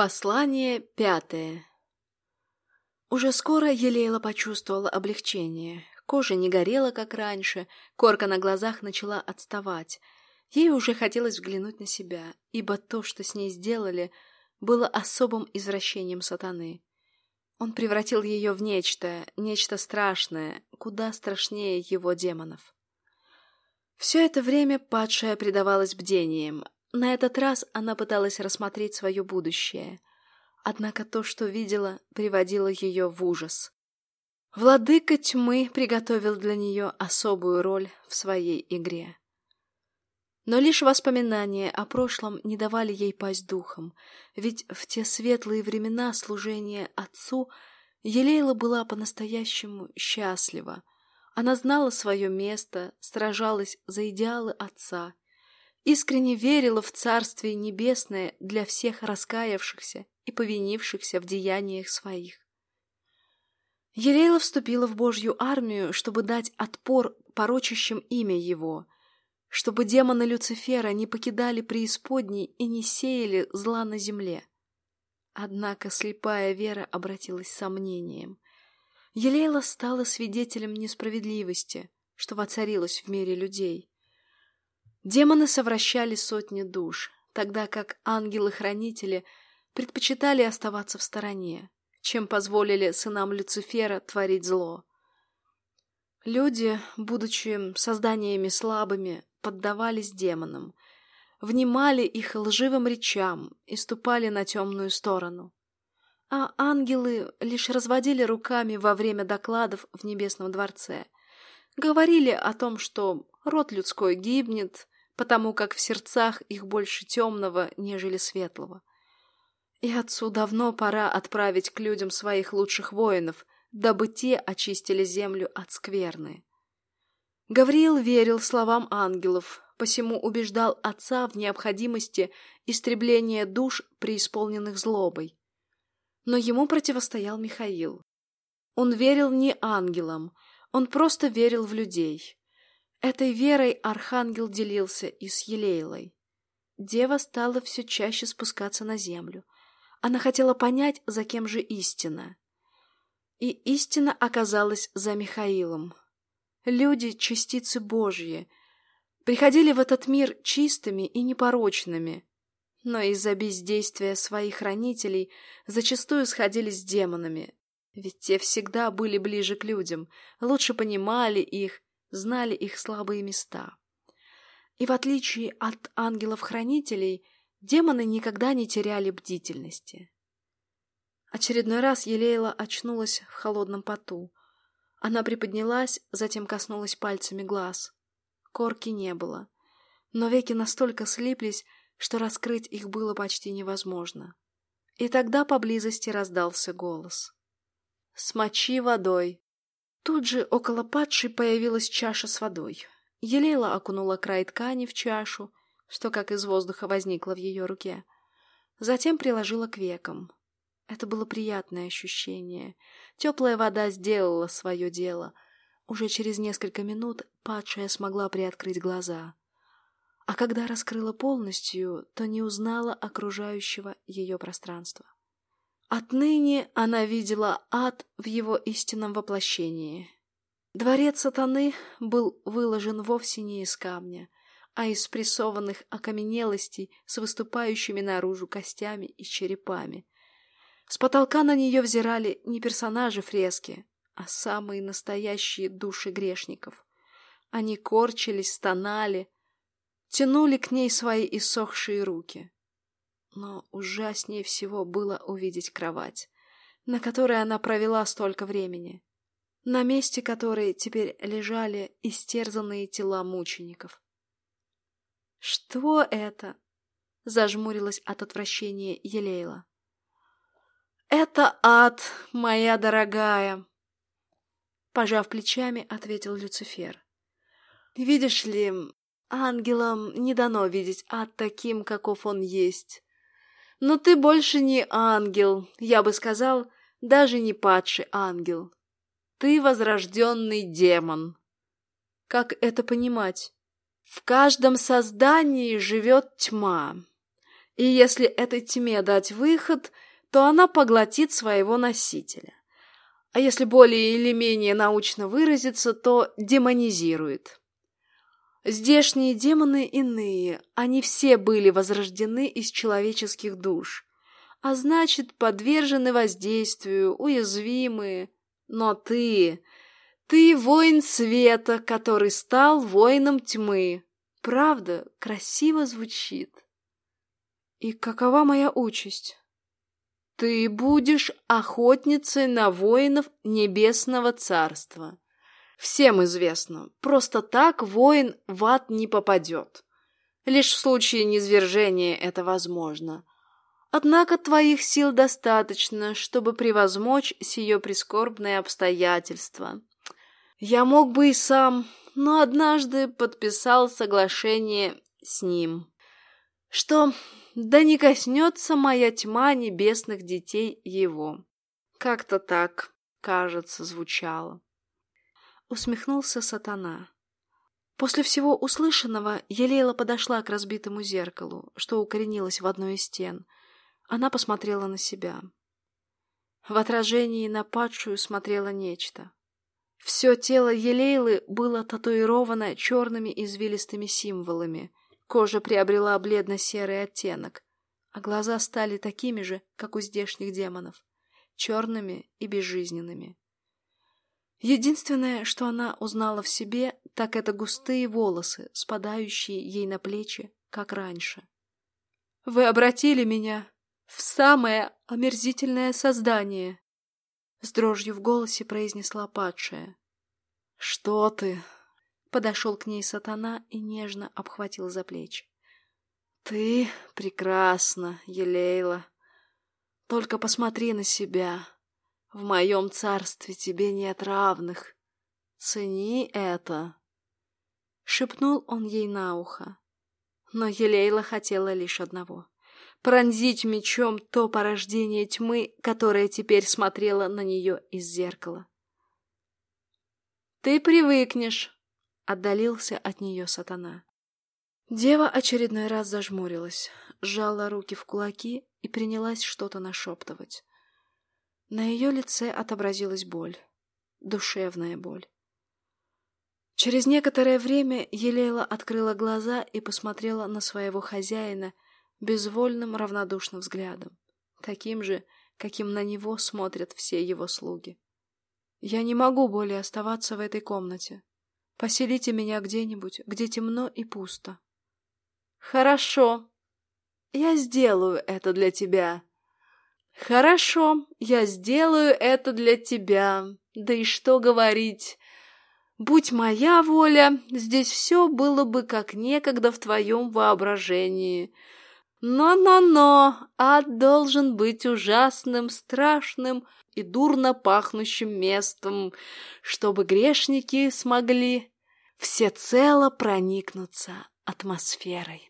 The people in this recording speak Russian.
Послание пятое Уже скоро Елейла почувствовала облегчение. Кожа не горела, как раньше, корка на глазах начала отставать. Ей уже хотелось взглянуть на себя, ибо то, что с ней сделали, было особым извращением сатаны. Он превратил ее в нечто, нечто страшное, куда страшнее его демонов. Все это время падшая предавалась бдениям. На этот раз она пыталась рассмотреть свое будущее. Однако то, что видела, приводило ее в ужас. Владыка тьмы приготовил для нее особую роль в своей игре. Но лишь воспоминания о прошлом не давали ей пасть духом, ведь в те светлые времена служения отцу Елейла была по-настоящему счастлива. Она знала свое место, сражалась за идеалы отца, искренне верила в Царствие Небесное для всех раскаявшихся и повинившихся в деяниях своих. Елейла вступила в Божью армию, чтобы дать отпор порочащим имя его — чтобы демоны Люцифера не покидали преисподней и не сеяли зла на земле. Однако слепая вера обратилась сомнением. Елейла стала свидетелем несправедливости, что воцарилось в мире людей. Демоны совращали сотни душ, тогда как ангелы-хранители предпочитали оставаться в стороне, чем позволили сынам Люцифера творить зло. Люди, будучи созданиями слабыми, поддавались демонам, внимали их лживым речам и ступали на темную сторону. А ангелы лишь разводили руками во время докладов в Небесном дворце. Говорили о том, что род людской гибнет, потому как в сердцах их больше темного, нежели светлого. И отцу давно пора отправить к людям своих лучших воинов, дабы те очистили землю от скверны. Гавриил верил словам ангелов, посему убеждал отца в необходимости истребления душ, преисполненных злобой. Но ему противостоял Михаил. Он верил не ангелам, он просто верил в людей. Этой верой архангел делился и с Елейлой. Дева стала все чаще спускаться на землю. Она хотела понять, за кем же истина. И истина оказалась за Михаилом, Люди — частицы Божьи, приходили в этот мир чистыми и непорочными, но из-за бездействия своих хранителей зачастую сходились с демонами, ведь те всегда были ближе к людям, лучше понимали их, знали их слабые места. И в отличие от ангелов-хранителей, демоны никогда не теряли бдительности. Очередной раз Елейла очнулась в холодном поту. Она приподнялась, затем коснулась пальцами глаз. Корки не было, но веки настолько слиплись, что раскрыть их было почти невозможно. И тогда поблизости раздался голос. «Смочи водой!» Тут же около падшей появилась чаша с водой. Елейла окунула край ткани в чашу, что как из воздуха возникло в ее руке. Затем приложила к векам. Это было приятное ощущение. Теплая вода сделала свое дело. Уже через несколько минут падшая смогла приоткрыть глаза. А когда раскрыла полностью, то не узнала окружающего ее пространства. Отныне она видела ад в его истинном воплощении. Дворец сатаны был выложен вовсе не из камня, а из прессованных окаменелостей с выступающими наружу костями и черепами, с потолка на нее взирали не персонажи фрески, а самые настоящие души грешников. Они корчились, стонали, тянули к ней свои иссохшие руки. Но ужаснее всего было увидеть кровать, на которой она провела столько времени, на месте которой теперь лежали истерзанные тела мучеников. «Что это?» — зажмурилась от отвращения Елейла. «Это ад, моя дорогая!» Пожав плечами, ответил Люцифер. «Видишь ли, ангелам не дано видеть ад таким, каков он есть. Но ты больше не ангел, я бы сказал, даже не падший ангел. Ты возрожденный демон». «Как это понимать?» «В каждом создании живет тьма, И если этой тьме дать выход, то она поглотит своего носителя. А если более или менее научно выразиться, то демонизирует. Здешние демоны иные, они все были возрождены из человеческих душ, а значит, подвержены воздействию, уязвимые. Но ты, ты воин света, который стал воином тьмы. Правда, красиво звучит. И какова моя участь? Ты будешь охотницей на воинов Небесного Царства. Всем известно, просто так воин в ад не попадет. Лишь в случае низвержения это возможно. Однако твоих сил достаточно, чтобы превозмочь сие прискорбное обстоятельство. Я мог бы и сам, но однажды подписал соглашение с ним, что да не коснется моя тьма небесных детей его. Как-то так, кажется, звучало усмехнулся сатана. После всего услышанного Елейла подошла к разбитому зеркалу, что укоренилось в одной из стен. Она посмотрела на себя. В отражении на падшую смотрело нечто. Все тело Елейлы было татуировано черными извилистыми символами. Кожа приобрела бледно-серый оттенок, а глаза стали такими же, как у здешних демонов, черными и безжизненными. Единственное, что она узнала в себе, так это густые волосы, спадающие ей на плечи, как раньше. «Вы обратили меня в самое омерзительное создание!» С дрожью в голосе произнесла падшая. «Что ты?» Подошел к ней сатана и нежно обхватил за плечи. «Ты прекрасна, Елейла. Только посмотри на себя. В моем царстве тебе нет равных. Цени это. Шепнул он ей на ухо. Но Елейла хотела лишь одного — пронзить мечом то порождение тьмы, которое теперь смотрело на нее из зеркала. «Ты привыкнешь», — отдалился от нее сатана. Дева очередной раз зажмурилась, сжала руки в кулаки и принялась что-то нашептывать. На ее лице отобразилась боль. Душевная боль. Через некоторое время Елейла открыла глаза и посмотрела на своего хозяина безвольным равнодушным взглядом, таким же, каким на него смотрят все его слуги. «Я не могу более оставаться в этой комнате. Поселите меня где-нибудь, где темно и пусто». «Хорошо. Я сделаю это для тебя», «Хорошо, я сделаю это для тебя. Да и что говорить. Будь моя воля, здесь все было бы как некогда в твоем воображении. Но-но-но, ад должен быть ужасным, страшным и дурно пахнущим местом, чтобы грешники смогли всецело проникнуться атмосферой».